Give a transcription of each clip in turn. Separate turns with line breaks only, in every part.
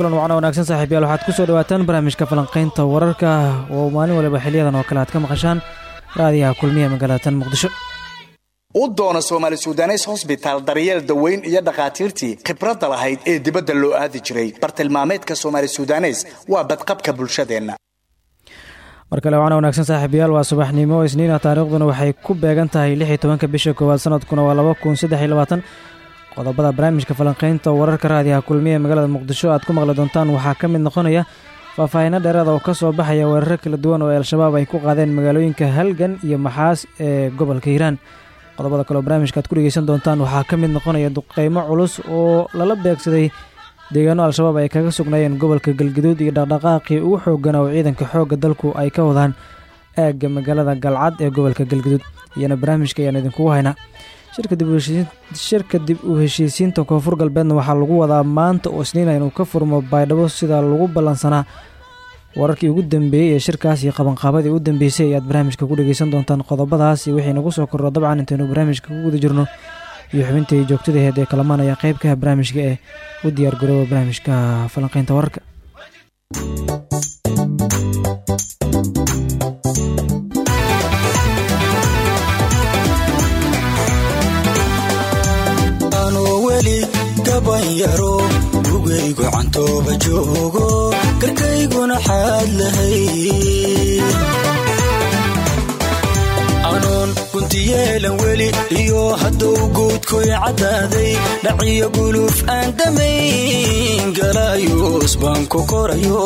kulan wacna wanaagsan saaxiibyaal waxaad ku soo dhawaataan barnaamijka falanqaynta wararka. Oo maalin waliba xiliyadan oo kale aad ka maqashaan. Raadiyaha kulmiya magaalada tan muqdisho.
U doona soomaali sudanes hosbitaal daryeel daweyn iyo dhakhaatiirtii khibradda lahayd ee dibadda loo aadi jiray. Bartilmaameedka soomaali sudanes waa badqabka bulshadeenna.
Mar kale wacna wanaagsan saaxiibayaal waa subaxnimo isniina taariikhduna waxay ku beegan tahay lix iyo tobanka bisha koowaad sanadkuna waa laba kun saddex iyo labaatan qodobada barnaamijka falanqaynta wararka raadiyaha kulmiya magaalada muqdisho aad ku maqli doontaan waxaa ka mid noqonaya faahfaahino dheeraada oo ka soo baxaya weeraro kala duwan oo al-shabaab ay ku qaadeen magaalooyinka halgan iyo maxaas ee gobolka hiiraan. Qodobada kale oo barnaamijka aad ku dhegeysan doontaan waxaa ka mid noqonaya duqeymo culus oo lala beegsaday deegaano al-shabaab ay kaga sugnaayeen gobolka galgaduud iyo dhaqdhaqaaqii ugu xoogana oo ciidanka xoogga dalku ay ka wadaan aagga magaalada galcad ee gobolka galgaduud. Iyana barnaamijka ayaan idinkugu haynaa shirka dib u heshiisiinta koonfur galbeedna waxaa lagu wadaa maanta oo isniina inuu ka furmo baydhabo sida lagu ballansanaa wararkii ugu dambeeyey ee shirkaas iyo qabanqaabadii u dambeysay ayaad barnaamijka ku dhegeysan doontaan qodobadaas iyo wixii nagu soo korro dabcan intaynu barnaamijka ku guda jirno. Iyo xubintii joogtadaheed ee kalamaan ayaa qeybkaha barnaamijka ee u diyaar garooba barnaamijka falanqeynta wararka
gabanyaro gugaygu cantooba joogo garkayguna xaad lahay. Anoon guntiyeelan weli iyo hadduu guudkoy caddaaday dhaciyo guluuf aan damayn galaayuus baan ku korayo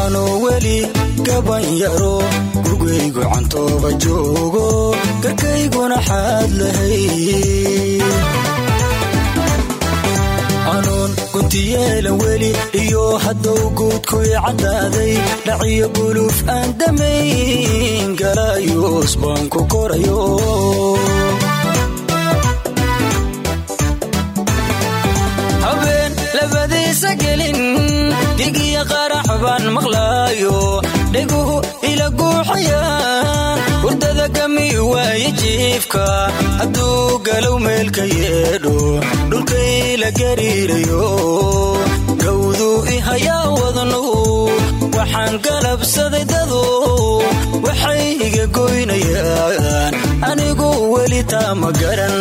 anoo weli gabanyaro gugaygu cantooba joogo garkayguna xaad lahay guntiyeelan weli iyo hadduu guudkoy caddaaday dhaciyo guluuf aan damayn galaayuus baan ku korayo ila guuxayaan hurdada gami waaye jiifka hadduu galow meelka yeedho dhulkay la gariirayo. Gawduu ihayaa wadnu waxaan galabsaday dadu waxay iga goynayaan. Anigu weli taa ma garan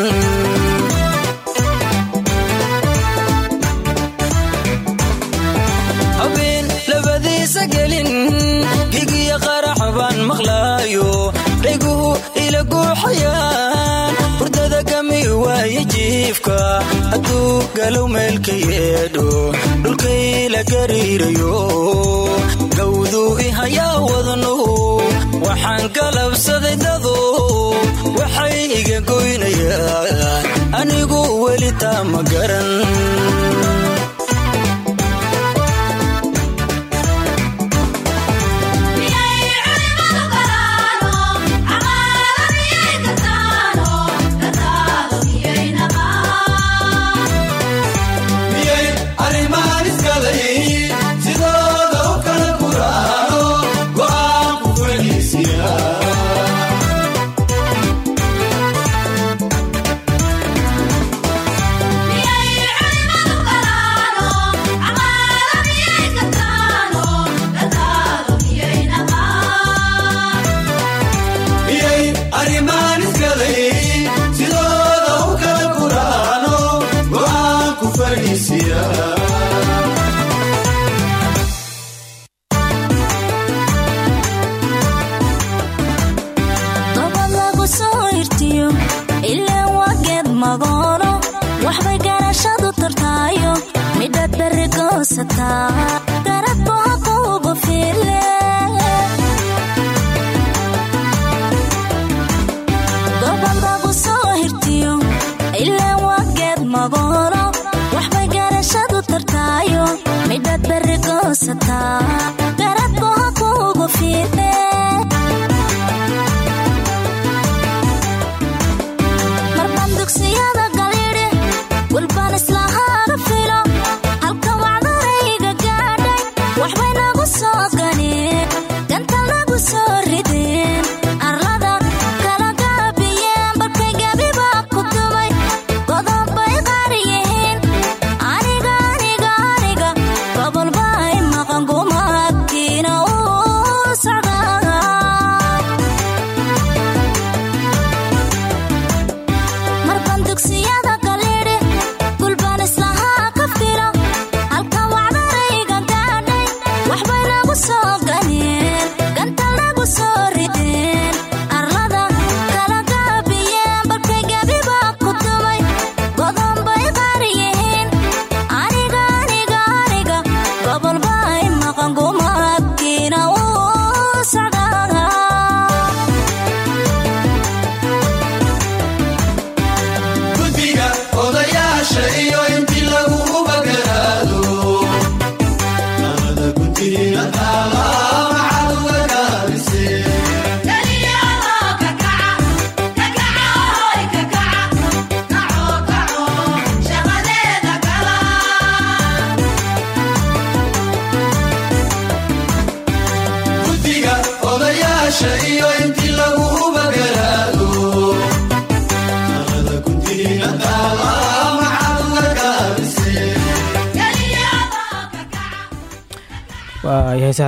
maqlaayo dheguhu ila guuxayaan. Hurdada gami waaye jiifka hadduu galow meelka yeedho dhulkay la gariirayo. Gawduu ihayaa wadnu waxaan galabsaday dadu. Waxay iga goynayaan anigu weli taa ma garan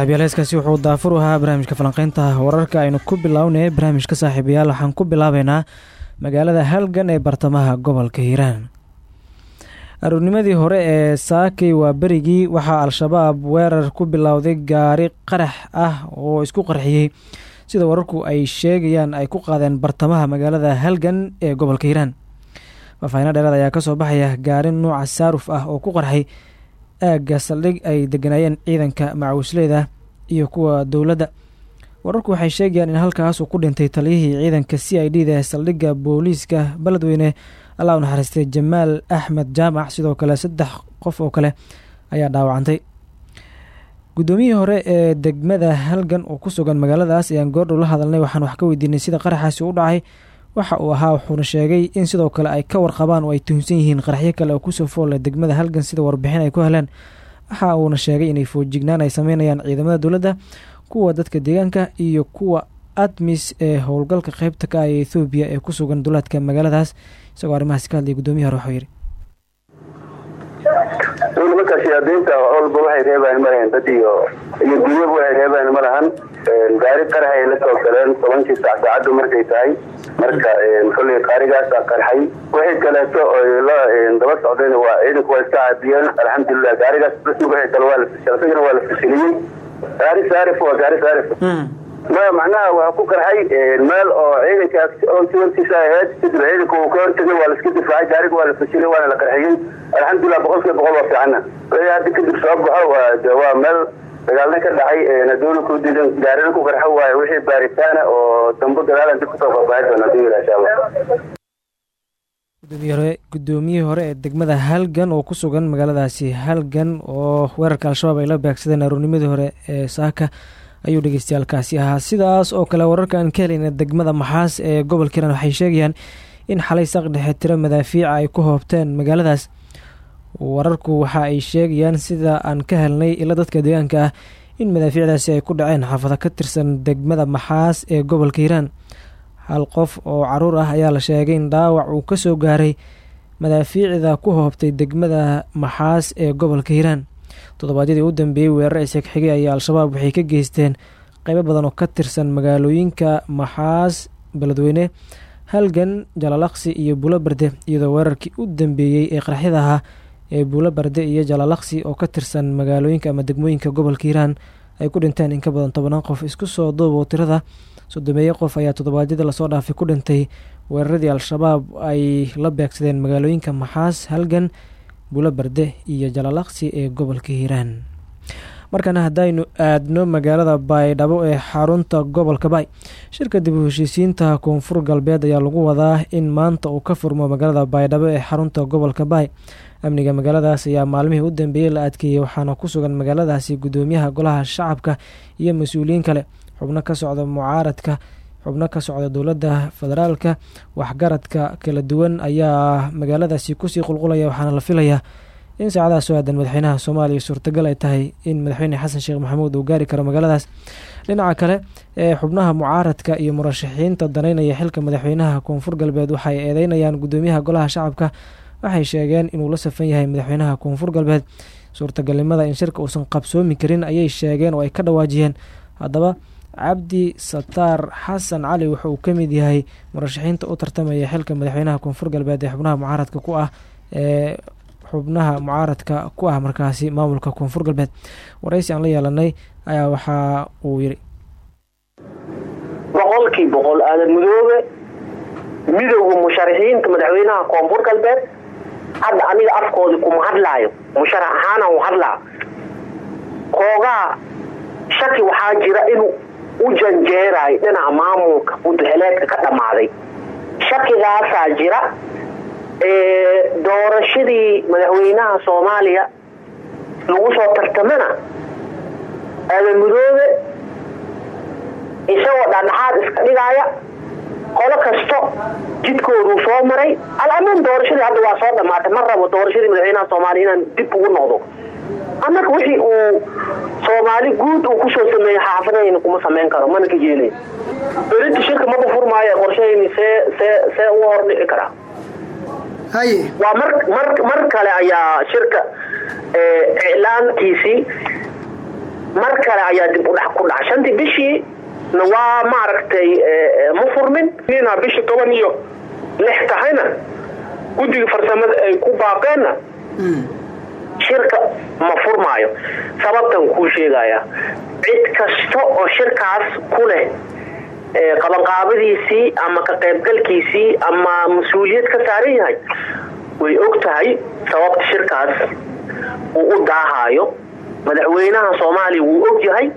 heeskaasi wuxuu daafur ahaa barnaamijka falanqeynta wararka aynu ku bilownay barnaamijka saaxiibayaal waxaan ku bilaabeynaa magaalada halgan ee bartamaha gobolka hiiraan. Aroornimadii hore ee saakay waa berigii waxaa al-shabaab weerar ku bilowday gaari qarax ah oo isku qarxiyey sida wararku ay sheegayaan ay ku qaadeen bartamaha magaalada halgan ee gobolka hiiraan. Faafahino dheeraad ayaa ka soo baxaya gaari nuuca saaruf ah oo ku qarxay aagga saldhig ay deganaayeen ciidanka macawisleyda iyo kuwa dowladda. Wararku waxay sheegayaan in halkaasuu ku dhintay taliyihii ciidanka c i d da ee saldhigga booliiska beledweyne allah u naxariistay jamaal axmed jaamac. Sidoo kale saddex qof oo kale ayaa dhaawacantay. Guddoomiyihii hore ee degmada halgan oo ku sugan magaaladaas ayaan goordhow la hadalnay waxaan wax ka weydiinay sida qaraxaasi u dhacay waxa uu ahaa wuxuuna sheegay in sidoo kale ay ka warqabaan oo ay tuhunsan yihiin qaraxyo kale oo ku soo foolle degmada halgan sida warbixin ay ku heleen. Waxa uuna sheegay inay foojignaan ay sameynayaan ciidamada dowladda kuwa dadka deegaanka iyo kuwa admis ee howlgalka qeybta ka ah ee ethoobiya ee ku sugan duleedka magaaladaas. Isagoo arrimahaasi ka hadlaya guddoomiyahi hore wuxuu yidhi
nimanka siyaadiinta olba waxay reebaan malahan dad iyo iyo dunyaba waxay reebaan malahan gaari qarax ay la soo galeen tobankii saacaddu markay tahay. Marka kolley qaarigaasa qarxay wixii kaleeto oy la daba socdeen waa ciidanku waa iska caabiyeen alxamdulilah gaarigaas wixii kale waa la isagana waa la fashiliyey gaari saarif waa gaari saarif. Ma macnaha waa ku qarxay meel oo ciidankaas hortiisa ahayd kadib ciidanka uu ka hortegay waa laiska difaacay gaariga waa la fashilay waana la qarxiyey alxamdulilah boqol kiiba boqol waa fiicana wixii hadda kadib soo baxo waa meel dagaalna ka dhacay haduuna ku diidan. Gaarina ku qarxo waayo wixii baaritaana oo dambe gadaalan dib ku soo faahfaahin doona. Hadii yidhaa insha allah.
Guddoomiyihii hore ee degmada halgan oo ku sugan magaaladaasi. Halgan oo weerarka al-shabaab ay la beegsadeen aroornimadii hore ee saaka ayuu dhegeystayaalkaasi ahaa. Sidaas oo kale wararka aan ka helayna degmada maxaas ee gobolka hiiraan waxay sheegayaan in xalay saaq dhexe tiro madaafiica ay ku hoobteen magaaladaas wararku waxa ay sheegayaan sida aan ka helnay ila dadka deegaanka ah in madaafiicdaasi ay ku dhaceen xaafado ka tirsan degmada maxaas ee gobolka hiiraan. Hal qof oo carruur ah ayaa la sheegay in dhaawac uu ka soo gaaray madaafiicda ku hoobtay degmada maxaas ee gobolka hiiraan. Toddobaadyadii u dambeeyey weerar iseg xigay ayaa al-shabaab waxay ka geysteen qeybo badan oo ka tirsan magaalooyinka maxaas beledweyne halgan jalalaqsi iyo buulo barde iyadoo weerarkii u dambeeyey ee qaraxyada ahaa ee buulo barde iyo jalalaqsi oo ka tirsan magaalooyinka ama degmooyinka gobolka hiiraan ay ku dhinteen in ka badan tobanaan qof isku soo duubo tirada sodomeeye qof ayaa toddobaadyadii la soo dhaafay ku dhintay. Weeraradii al-shabaab ay la beegsadeen magaalooyinka maxaas halgan buulo barde iyo jalalaqsi ee gobolka hiiraan markaana haddaynu aadno magaalada baydhabo ee xarunta gobolka baay. Shirka dib u heshiisiinta koonfur galbeed ayaa lagu wadaa in maanta uu ka furmo magaalada baydhabo ee xarunta gobolka baay. Amniga magaaladaas ayaa maalmihii u dambeeyey la adkeeyey waxaana ku sugan magaaladaasi guddoomiyaha golaha shacabka iyo mas'uuliyiin kale. Xubno ka socda mucaaradka xubno ka socda dowladda federaalka waxgaradka kala duwan ayaa magaaladaasi ku sii qulqulaya waxaana la filayaa in saacadaha soo aadan madaxweynaha soomaaliya suurtagal ay tahay in madaxweyne xasan sheekh maxamuud uu gaari karo magaaladaas. Dhinaca kale ee xubnaha mucaaradka iyo murashaxiinta daneynaya xilka madaxweynaha koonfur galbeed waxay eedeynayaan guddoomiyaha golaha shacabka. Waxay sheegeen inuu la safan yahay madaxweynaha koonfur galbeed. Suurtagalnimada in shirka uusan qabsoomi karin ayay sheegeen oo ay ka dhawaajiyeen. Haddaba cabdi sataar xasan cali wuxa uu ka mid yahay murashaxiinta u tartamaya xilka madaxweynaha koonfur galbeed ee xubnaha mucaaradka ku ah ee xubnaha mucaaradka ku ah markaasi maamulka koonfur galbeed. Waraysi aan la yeelanay ayaa waxa uu yidhi
boqolkii boqol aadan midoobe midowga musharaxiinta madaxweynaha koonfur galbeed hadda aniga afkoodii kuma hadlaayo. Musharax ahaanaan u hadlaa. Koogaa shaki waxaa jira inuu u janjeerayo dhinaca maamulka udheleedka ka dhammaaday. Shakigaasaa jira doorashadii madaxweynaha soomaaliya lagu soo tartamana aadan midoobe isagoo dhadhaxaad iska dhigaaya qolo kasto jidkooduu soo maray. Alamin doorashadii hadda waa soo dhamaatay ma rabo doorashadii madaxweynaha soomaaliya inaan dib ugu noqdo. Annaga wixii uu soomaali guud uu ku soo sameeyey xaafadahayna kuma samayn karo mana ka yeelay berinta shirka furmaayo qorshahayni see see see uga hor dhici karaa waa mar mar mar kale ayaa shirka iclaankiisii mar kale ayaa dib u dhac ku dhaca shantii bishii na waa maaragtay ma furmin? Bishii toban iyo lix tahayna guddiga farsamada ay ku baaqeenna shirka ma furmaayo. Sababtan kuu sheegaya cid kasta oo shirkaas ku leh qabanqaabadiisii ama ka qaybgalkiisii ama mas'uuliyad ka saaran yahay way og tahay sababta shirkaas uu u daahaayo madaxweynaha soomaaliya wuu og yahay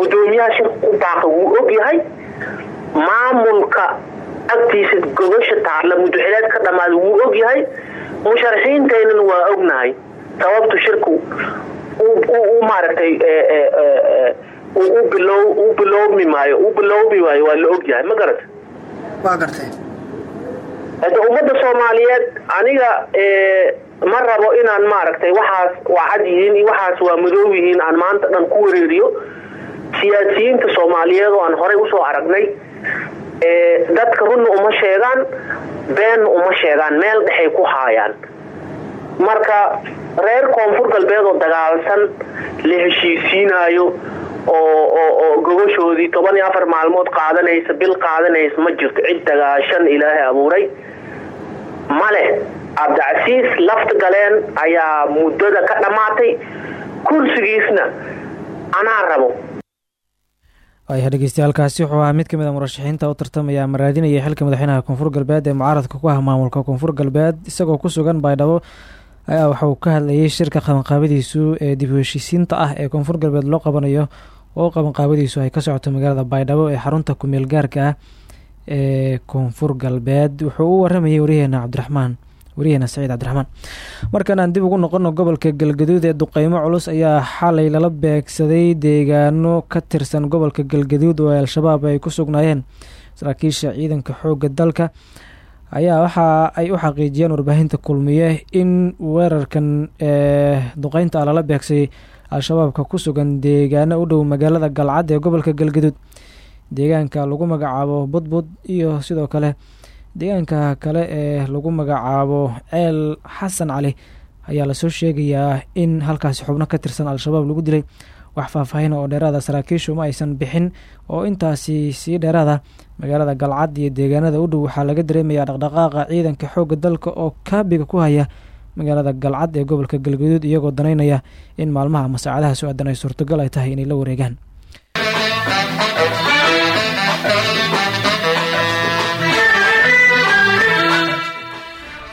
gudoomiyaha shirka ku baaqa wuu og yahay maamulka agtiisa gogosha taarla muduxileed ka dhammaada wuu og yahay musharaxiinteynana waa ognahay sababtu shirku u maaragtay u bilowmi maayo u bilowmi maayo waa la og yahay ma garata
waa gartay.
Hade ummadda soomaaliyeed aniga ma rabo inaan maaragtay waxaas waa cad yihiin iyo waxaas waa madoow yihiin aan maanta dhan ku wareeriyo siyaasiyiinta soomaaliyeed oo aan horey u soo aragnay. Dadka runna uma sheegaan beenna uma sheegaan meel dhexay ku haayaan. Marka reer koonfur galbeed oo dagaalsan la heshiisiinaayo oo gogoshoodii toban iyo afar maalmood qaadanaysa bil qaadanaysa ma jirto. Cid dagaashan ilaahay abuuray. Male cabdicasiis lafta galeen ayaa muddada ka dhammaatay kursigiisna anaa rabo.
Waayaha dhegeystayaaalkaasi wuxuu ahaa mid ka mid a murashaxiinta u tartamaya ama raadinaya xilka madaxweynaha koonfur galbeed ee mucaaradka ku ah maamulka koonfur galbeed isagoo ku sugan baydhabo ayaa waxauu ka hadlayay shirka qabanqaabadiisu ee dib u heshiisiinta ah ee koonfur galbeed loo qabanayo oo qabanqaabadiisu ay ka socoto magaalada baydhabo ee xarunta kumeel gaarka ah ee koonfur galbeed. Wuxuu u waramayay waryaheena cabdiraxmaan waryaheena saciid cabdiraxmaan. Markan aan dib ugu noqono gobolka galgaduud ee duqeymo culus ayaa xalay lala beegsaday deegaano ka tirsan gobolka galgaduud oo al-shabaab ay ku sugnaayeen. Saraakiisha ciidanka xoogga dalka ayaa waxa ay u xaqiijiyeen warbaahinta kulmiye in weerarkan ee duqeynta ah lala beegsayay al-shabaabka ku sugan deegaano u dhow magaalada galcad ee gobolka galgaduud. Deegaanka lagu magacaabo budbud iyo sidoo kale deegaanka kale ee lagu magacaabo ceel xasan cali ayaa la soo sheegayaa in halkaasi xubno ka tirsan al-shabaab lagu dilay wax faahfaahin oo dheeraada saraakiishu ma aysan bixin oo intaasi sii dheeraada magaalada galcad iyo deegaanada u dhow waxaa laga dareemayaa dhaqdhaqaaqa ciidanka xoogga dalka oo kaabiga ku haya magaalada galcad ee gobolka galgaduud iyagoo danaynaya in maalmaha ama saacadaha su'aadan ay suurtagal ay tahay inay la wareegaan.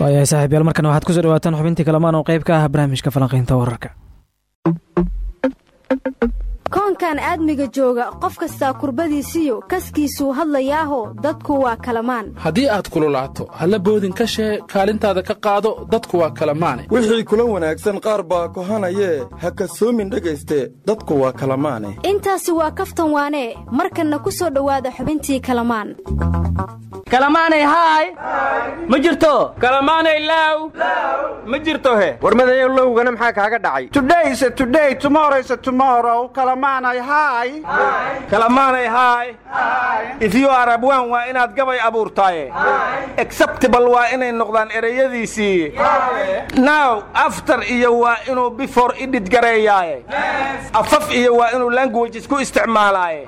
Waayahay saaxiibyaal markana waxaad ku soo dhawaataan xubintii kalamaan oo qayb ka ah barnaamijka falanqaynta wararka
koonkan aadmiga jooga qof kastaa kurbadiisiyo kaskiisuu hadlayaaho dadku waa kalamaan.
Haddii aad kululaato halla boodin ka shee kaalintaada ka qaado dadku waa kalamaane.
Wixii kula wanaagsan qaar baa kohanayee ha kasoomin dhegayste dadku waa kalamaane.
Intaasi waa kaftan waanee markanna ku soo dhowaada xubintii kalamaan.
Kalamaanay haay ma jirto? Kalamaanay laaw ma jirto he?
Warmadayow lowgana maxaa kaaga dhacay kalamaanay haay
kalamaanay haay ifyu arabwan waa inaad gabay abuurtaaye acceptable waa inay noqdaan ereyadiisii. Now after iyo waa inuu before idhid gareeyaaye afaf iyo waa inuu language isku isticmaalaaye.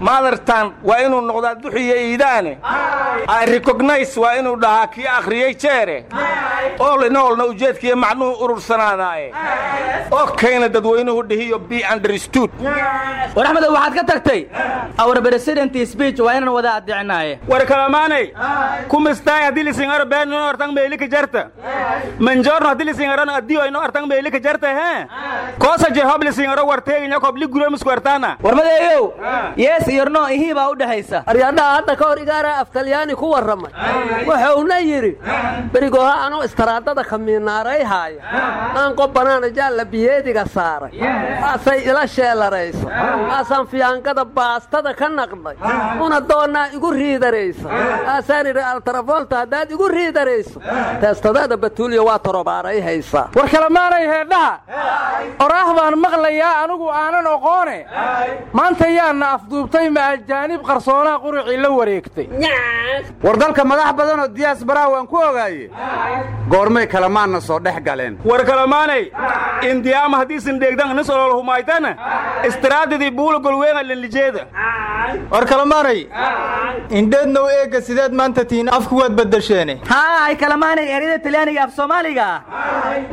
Mothertan waa inuu noqdaa duxiyo iidaane I recognize waa inuu dhahaa kii akhriyey jeere. Oolinoolna ujeedkiiyo macnuhu urursanaadaaye oo kayna dadweynuhu dhihiyo b understood
war axmedow waxaad ka tagtay our president speech waa inaan wada addicnaaye
war kalamaanay kumistaay haddii lisingaro beenino artang meelika jarta. Manjorno haddii lisingaron addiyo ino artang meelika jarta he. Koosa jehob lisingaro warteeginya kobli guromisku artaana.
Warmadeeyow yees iyorno ihii baa u dhexaysa
aryadhaha hadda ka hor igaara aftalyaani ku warramay. Wuxuuna yidhi berigoha anuu istaraadada kamiinaarayhaaya aan qob banaana jaalla biyeediga saaray. Asay ila sheeg jeelaraysa aasaan fiyaangada baastada ka naqday una doonnaa igu riidaraysa. Aasaan idhi altarafoolta haddaad igu riidarayso. Teestadaada batuulya waa torobaaray haysaa
war kalemaanay heedhaha. Oraah baan maqlayaa anigu aanan oqoone. Maanta yaana afduubtay ma ajaanib qarsoonaa qurucii la wareegtay.
War dalka madax badanoo diyaas baraa waan ku ogaaye goormay kalamaanna soo dhex galeen.
War kalamaanay indiyaama haddiisan dheegdan humaytana istiraadadii buula golweena lalijeeda
war kalamaanay indheednow eegga sideed maanta tihiin afku waad beddesheene
haay kalamaanay eryada talyaaniga af soomaaliga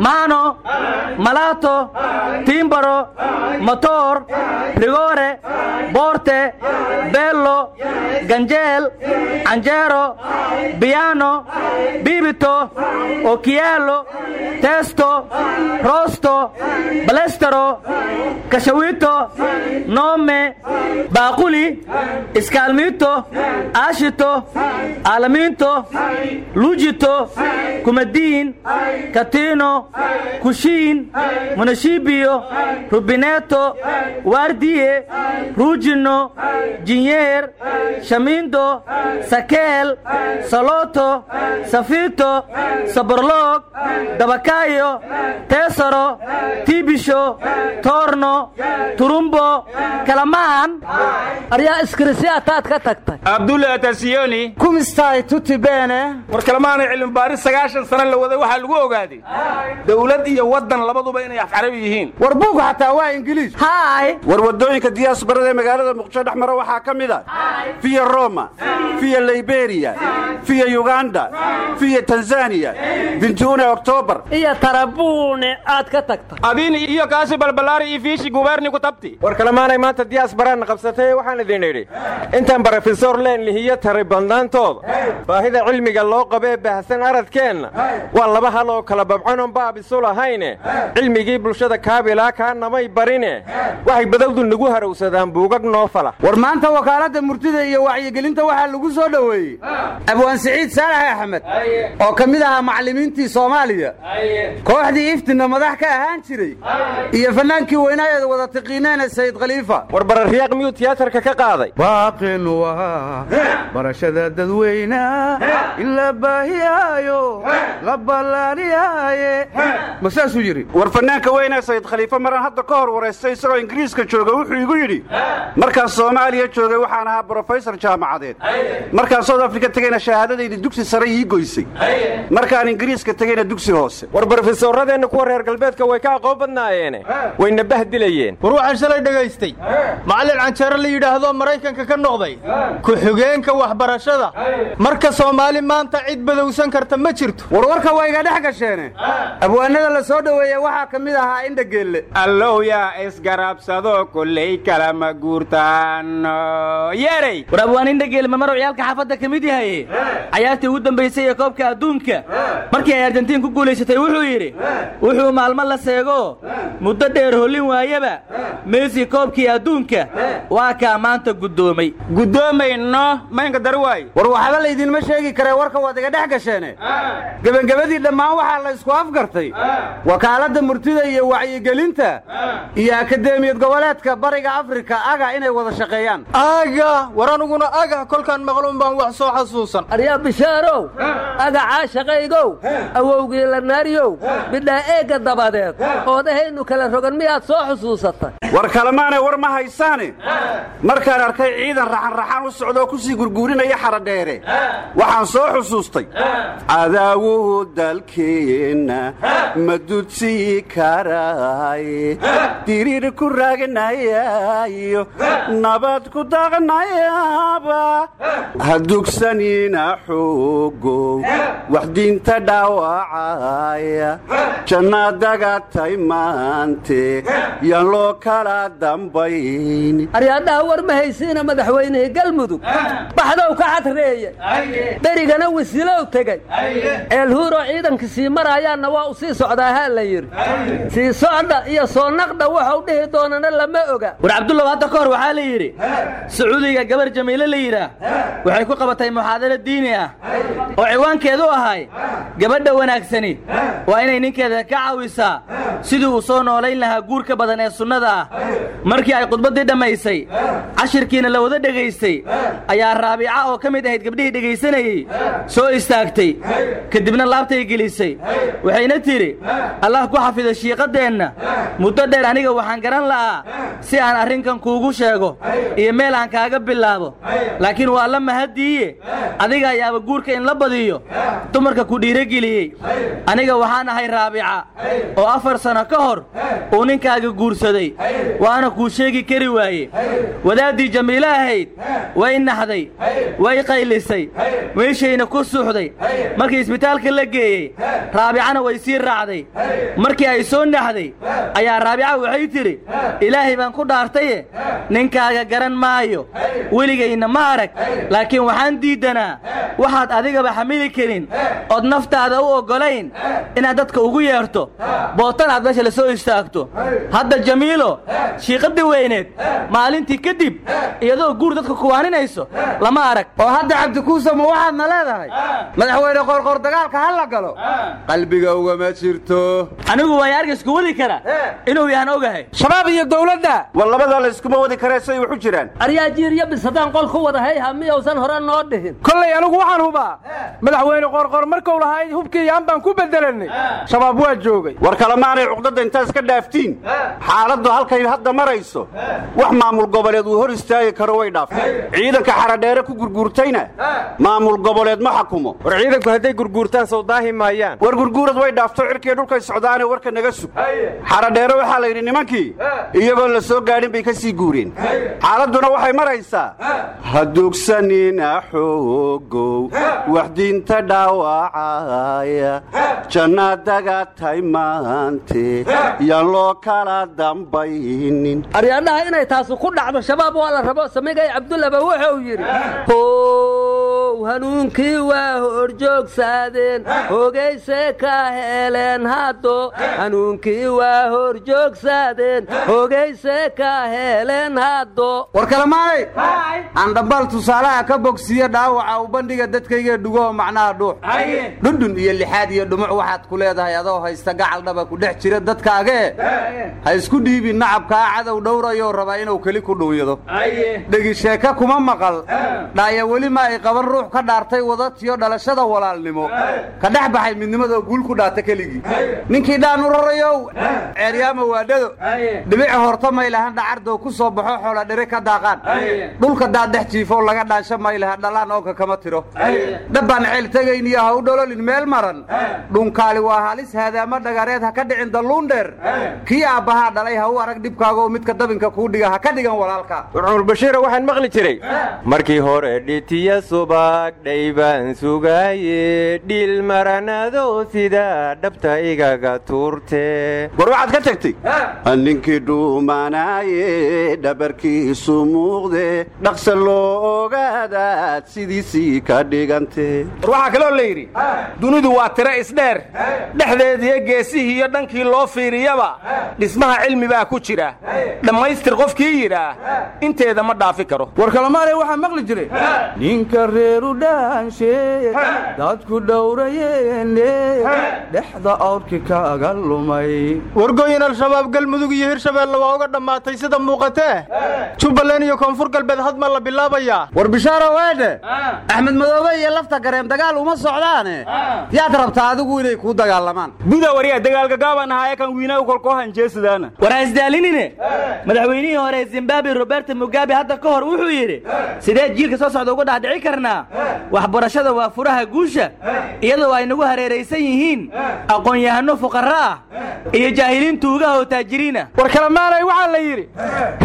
maano malaato tiimbaro motoor rigore boorte beello ganjeel canjeero biyano bibito okiyaalo teesto rosto balestero kashawito noome baaquli iskaalmiito aashito aalamiinto lujito. Kumadiin katino. Kushiin munashibiyo rubineeto waardiye ruujino jinyeer shamiindo sakeel saloto. Safiito saborloog dabakaayo teesaro tiibisho toorno turumbo kalamaan
aryaa iskrisi ataad ka tagtay.
Abdulla atasiyoni.
Kumistaay tuti beene.
War kalamaanay cilmibaaris sagaashan sano la waday waxaa lagu ogaaday dawlad iyo waddan labaduba inay af carabi yihiin.
War buug xataa waa ingiliis.
Haay
war waddooyinka diyaasbarada ee magaalada muqdisho dhex mara waxaa ka mid a fiya roma fiya liberiya fiya yuganda fiya tanzaniya bintuune oktoobar
iyo tarabuune aad ka tagtay.
Adiin iyo kaasi balbalaari iyo fiishi guberni ku tabti.
War kalamaanay maanta diyaas baraanna qabsatay waxaan idin idhi intaan brofesor leen lihiyo tari badnaantooda baahida cilmiga loo qabee baahsan aradkeenna. Waa laba hal oo kala babcanon baab isu lahayne cilmigii bulshada kaabilaa kaa namay barine. Waxay badawdu nagu harowsadaan buugag noo fala
war maanta wakaaladda murtida iyo wacyigelinta waxaa lagu soo dhoweeyey abwaan siciid saalax axmed oo ka mid ahaa macallimiintii soomaaliya. Kooxdii iftina madax ka ahaan jiray. Iyo fannaankii weynaayeeda wada tiqiineene sayid khaliifa
war bararyaaq miyuu tiyaatarka ka qaaday?
Baaqin waa barashada dadweyna in la baahiyaayo la ballaaniyaaye ma saasuu yidhi? War fannaanka weynee sayid khaliife maran hadda ka hor waraystay isagoo ingiriiska jooga wuxuu igu yidhi markaan soomaaliya joogay waxaan ahaa brofesor jaamacadeed. Markaan south africa tegayna shahaadadayda dugsi sare ii goysay. Markaan ingiriiska tegayna dugsi hoose.
War brofesoradeenna kuwa reer galbeedka way ka aqoon badnaayeene wayna bahdilayeen waxaan shalay dhegaystay macallin canjeero la yidhaahdo maraykanka ka noqday. Ku-xigeenka waxbarashada. Marka soomaali maanta cid badowsan karta ma jirto.
Warwarka waa iga dhex gasheene. Abwaanada la soo dhoweeye waxaa ka mid ahaa indhageelle
allow yaa isgarabsado kulley kalama guurtaan. Yeerey
war abwaan indhageel mamaro ciyaalka xaafadda ka mid yahaye cayaartii ugu dambaysay ee koobka adduunka. Markii ay argentiin ku guulaysatay wuxuu yidhi wuxuu maalmo la seego. Muddo dheer hollin waayaba meesi koobkii adduunka waa kaa maanta guddoomay.
Guddoomayno maynka dari waay.
War waxba laydinma sheegi karee warka waad iga dhex gasheene. Gebagabadii dhammaan waxaa la isku afgartay wakaaladda murtida iyo wacyigelinta iyo akadeemiyad goboleedka bariga afrika aga inay wada shaqeeyaan.
Aga war aniguna aga kolkaan maqluun baan wax soo xasuusan.
Aryaa bishaarow agacaa shaqaygow awowgii lanaaryow midhaa eegga dabadeed oodahaynu kala rogan miyaad soo xusuusatay
war kalemaanay war ma haysaane? Markaan arkay ciidan raxanraxan u socdaoo ku sii gurguurinaya xaradheere. Waxaan soo xusuustay. Cadaawuhu dalkeenna ma dudsii karaaye diriir ku raagnayayo nabad ku daqnayaba ha dugsanina xoogow wax diinta dhaawacaya. Jannaadaga tay maante yaan loo kala dambayn.
Aryaadhaha war ma haysiina madaxweynihii galmudug? Baxdow ka cadreeye berigana wasiilow tegey ceelhuuroo ciidanka sii maraayaanna waa u sii socdaahaa la yidhi. Sii socda iyo soo naqdha waxau dhihi doonana lama oga.
War cabdullow hadda ka hor waxaa la yidhi sacuudiga gabar jamiile la yidhaah waxay ku qabatay muxaadaro diini ah oo ciwaankeedu ahay gabadha wanaagsani. Waa inay ninkeeda ka caawisaa sidii uu soo noolayn lahaa guurka badan ee sunnada ah markii ay khudbaddii dhammaysay cashirkiina la wada dhegaystay ayaa raabica oo ka mid ahayd gabdhihii dhegaysanayey soo istaagtay. Kadibna laabtay gelisay. Waxayna tidhi allah ku xafido shiiqaddeenna. Muddo dheer aniga waxaan garan la'aa si aan arrinkan kuugu sheego iyo meel aan kaaga bilaabo. Laakiin waa la mahaddiiye. Adiga ayaaba guurka in la badiyo. Dumarka ku dhiirogeliyey aniga waxaan ahay raabica oo afar sano ka hor uu ninkaaga guursaday waana kuu sheegi kari waaye. Wadaaddii jamiilo ahayd way naxday way qaylisay meeshayna ku suuxday. Markii isbitaalka la geeyey raabicana way sii raacday. Markii ay soo naxday ayaa raabica waxay tidhi ilaahay baan ku dhaartaye ninkaaga garan maayo. Weligayna ma arag laakiin waxaan diiddanaa waxaad adigaba xamili karin. Ood naftaada u oggolayn inaad dadka ugu yeerto. Bootan aad meesha la soo istaagto. Hadda jamiilo shiiqaddii weyneed maalintii kadib iyadoo guur dadka kuwaaninayso lama arag.
Oo hadda cabdikuusamo waxaadna leedahay? Madaxweyne qoorqoor dagaalka ha la galo. Qalbiga ugama jirto.
Anigu waay argisku wadi kara. Inuu yahan ogahay.
Shabaab iyo dowladda.
War labadaa la iskuma wadi karee say waxu jiraan.
Aryajiiryo bis haddaan qol ku wada hayha miyausan hore noo dhihin.
Kollay anigu waxaan hubaa. Madaxweyne qoorqoor markuu lahaa hubkii yaan baan ku bedelanay. Shabaab waa joogay.
War kalemaanay cuqdadda intaad iska dhaaftiin xaaladdu halkay hadda marayso wax maamul goboleed uu hor istaagi karo way dhaaftay ciidanka xaradheere ku gurguurtayna maamul goboleed ma xakumo.
War ciidanku hadday gurguurtaan sow daahi maayaan.
War gurguurad way dhaafto cirkiiyo dhulkay socdaane warka naga sug. Xaradheere waxaa la yidhi nimankii iyagoon la soo gaadhin bay ka sii guureen. Xaaladduna waxay maraysaa hadugsanina xoogow waxdiinta dhaawacaya jannadaga tay maante yaan loo kala dambaynin
aryaadhaha inay taasu ku dhacdo shabaab waa la rabo samigay cabdullaba wuxuu yidhi how hanuunkii waa horjoogsaadeen hogayse ka heleen haddo hanuunkii waa horjoogsaadeen hogayse ka heleen haddo
war kalemaanay aan dhambaal tusaalaha ka bogsiiyo dhaawaca u bandhiga dadkayga dhugoo macnaha dhuux. Dhundhun iyo lixaad iyo dhumuc waxaad ku leedahay adoo haysta gacaldhaba ku dhex jira dadkaagee ha isku dhiibin nacabkaa cadow dhowrayoo rabaa inuu keli ku dhuunyado dhegi sheeka kuma maqal. Dhaaya weli ma ay qaban ruux ka dhaartay wadatiyo dhalashada walaalnimo. Ka dhex baxay midnimadoo guul ku dhaata keligii. Ninkii dhaan u rarayow ceeryaama waadhado dhibici horta maylahan dhacardow ku soo baxo xoola dhiri ka daaqaan. Dhulka daaddex jiifoo laga dhaansho maylaha dhalaan ooka kama tiro. Dhabbaan ceel tegayniyo ha u dhololin meel maran. Dhunkaali waa halis haadaama dhagareed ha ka dhicin dalluun dheer. Kii aabbahaa dhalay ha arag dhibkaagaoo midka dabinka kuu dhiga ha ka dhigan walaalka.
Cumar bashiira waxaan maqli jiray. Markii hore dhitiya subag dhaybaan sugaaye dhiil maranado sida dhabta igaga tuurte.
War waxaad ka tagtay? Ninkii dhuumanaaye dhabarkiisu muuqde. Dhaqsa loo ogaadaad sidiisii ka dhigante.
War waxaa kaloo la yidhi dunidu waa tiro isdheer dhexdeediyo geesihii iyo dhankii loo fiiriyaba. Dhismaha cilmi baa ku jira dhammaystir qofkii yidhaah inteeda ma dhaafi karo.
War kalemaanay waxaa maqli jiray. Ninka reeru dhaanshe dadku dhowrayeene dhexda awrki kaaga lumay.
Wargooyin al-shabaab galmudug iyo hirshabeelle waa uga dhammaatay sida muuqatee. Jubbaland iyo koonfur galbeed hadma la bilaabayaa
war bishaaro weedhe axmed madoobe iyo lafta gareem dagaal uma socdaane. Yaad rabtaa adigu inay kuu dagaalamaan.
Buda waryaa dagaalka gaabaan ahaaye kan wiinagu kolkoohan
ha isdaalinine? Madaxweynihii hore zimbabwe roberto mugabe hadda ka hor wuxuu yidhi sidee jiilka soo socda uga dhaadhici karnaa? Waxbarashada waa furaha guusha. Iyadoo ay nagu hareeraysan yihiin aqoon-yahanno fuqarro ah iyo jaahiliin tuugaha oo taajiriinah
war kalemaanay waxaa la yidhi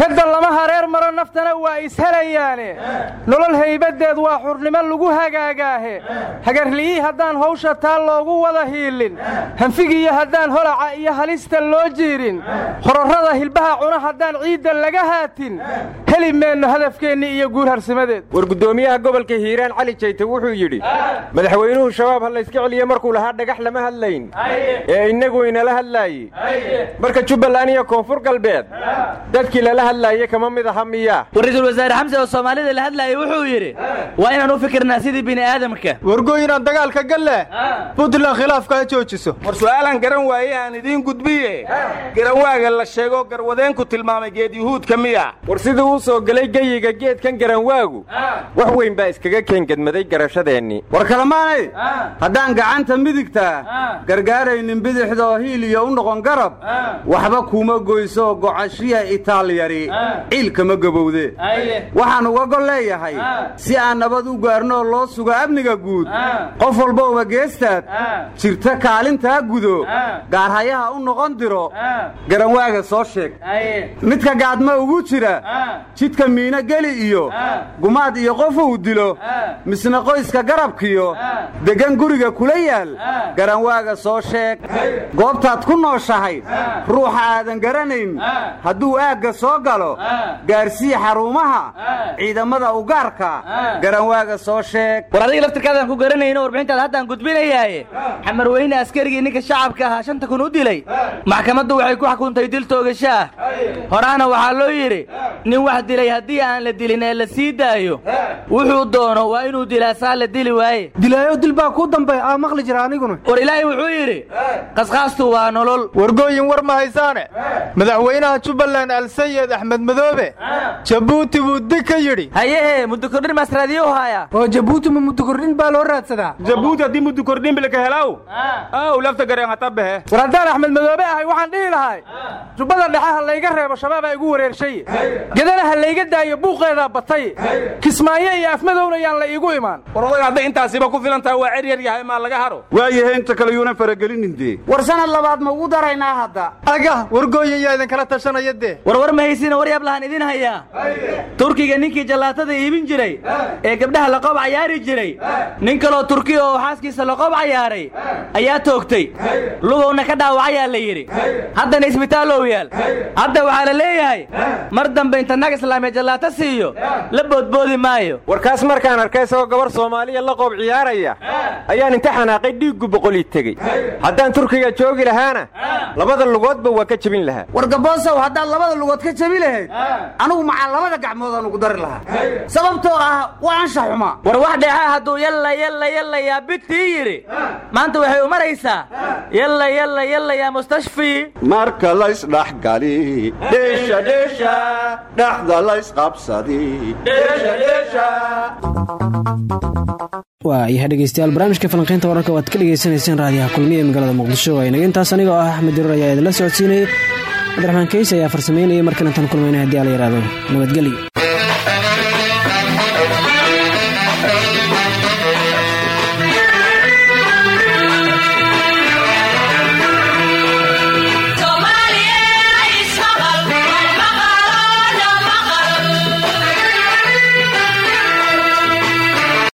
radda lama hareer maro naftana waa ishelayaane nolol haybadeed waa xurnimo lagu hagaagaahe. Hagarli'ii haddaan hawsha taa loogu wada hiilin. Hanfigiiyo haddaan holaca iyo halista loo jiirin horarrada hilbaha cuna haddaan ciidda laga haatin. Heli meenno hadafkeennii iyo guul harsimadeed
war guddoomiyaha gobolka hiiraan cali jayte wuxuu yidhi madaxweynuhu shabaab ha layska celiye markuu lahaa dhagax lama hadlayn. Ee innagu inala hadlaayey marka jubbaland iyo koonfur galbeed dadkii lala hadlaayey kama mid aha miyaa
war ra'iisul wasaare xamse oo soomaalida la hadlaayay wuxuu yidhi waa inaan u fikirnaa sidii bini aadamka
wargooyinaan dagaalka galle puntland khilaafka ha joojiso.
War su'aalan garan waaye aan idiin gudbiye garanwaaga la sheego garwadeenku tilmaamay geed yuhuudka miya.
War siduu u soo gelay geyiga geedkan garanwaagu wax weyn baa iskaga keengedmaday garashadeennii
war kalamaanay haddaan gacanta midigtaa gargaaraynin bidixdoo hiil iyo u noqon garab waxba kuma goyso gocashiya itaalyari ciilkama gabowde. Waxaan uga gol leeyahay si aan nabad u gaarnoo loo sugo amniga guud. Qof walbowba geestaad. Jirta kaalintaa gudo. Gaarhayaha u noqon diro. Garanwaaga soo sheeg midka gaadma ugu jira? Jidka miino geli iyo gumaad iyo qof uu dilo misna qoyska garabkiyo deggan guriga kula yaal. Garanwaaga soo sheeg. Goobtaad ku nooshahay. Ruuxa aadan garanayn. Hadduu aagga soo galo gaarsii xarumaha ciidamada ugaarka. Garanwaaga soo sheeg.
War adiga laftirkaadaan ku garanayno warbixintaad haddaan gudbinayaaye. Xamarweyne askarigii ninka shacabka ahaa shanta kun u dilay. Maxkamaddu waxay ku xukuntay dil toogasho ah horaana waxaa loo yidhi nin wax dilay haddii aan la dilin ee la sii daayo wuxuu doono waa inuu dilaa saa la dili waaye.
Dilaayo dil baa kuu dambay aa maqli jira aniguna.
War ilaahay wuxuu yidhi qasqaastu waa nolol.
Wargooyin war ma haysaane. Madaxweynaha jubbaland alsayid axmed madoobe jabuuti buu dig ka yidhi.
Hayehe mudukordhin maasraadiyo u haaya.
Oo jabuuti ma mudukordhin baa loo raadsadaa?
Jabuuti haddii mudukordhin bilka helaw aw lafta gareen hata behe.
War haddaan axmed madoobe ahay waxaan dhihi lahay jubbada dhexe ha layga reebo shabaabaa igu wareershay. Gedana ha layga daayo buuqeedaa batay. Kismaayo iyo afmadowna yaan la iigu imaan.
War odaga hadday intaasiba ku filan tahay waa cer yar yahay maa laga haro?
Waayahe inta kale yuunan faragelinin dee. War sanad labaad ma ugu daraynaa hadda.
Aga wargooyin yaa idinkala tashanaya dee.
War war ma haysina war yaab lahaan idin hayaa. Turkiga ninkii jallaatada iibin jiray ee gabdhaha laqoob cayaari jiray nin kaloo turkiya oo xaaskiisa laqoob cayaaray ayaa toogtay. Lugowna ka dhaawacayaa la yidhi. Haddana isbitaalow yaal hadda waxaa la leeyahay mar dambe inta nag islaamiya jallaato siiyo la boodboodi maayo.
Warkaas markaan arkay isagoo gabar soomaaliya la qoob ciyaaraya ayaan inta xanaaqay dhiiggu boqolii tegey. Haddaan turkiga joogi lahaana labada lugoodba waa ka jebin lahaa.
War gaboosow haddaad labada lugood ka jebi lahayd anugu macaa labada gacmoodaan ugu dari lahaa. Sababtoo ah waa ansha xuma
war wax dheexa hadduu yalla yalla yalla yaa bidtii yidhi. Maanta waxay u maraysaa. Yalla yalla yalla yaa mustashfii
marka laysdhaxgali dheesha dheesha dhexda laysqabsadi
waa yahay dhegeystayaal barnaamijka falanqaynta wararka waad ka dhegeysanayseen raadiyaha kulmiya ee magaalada muqdisho. Inaga intaas anigoo ah axmed dirar ayaa idinla socodsiinayay. Cabdiraxmaan keyse ayaa farsameynayay. Markan intaan kulmayna haddii ala yidhaahdo nabadgelyo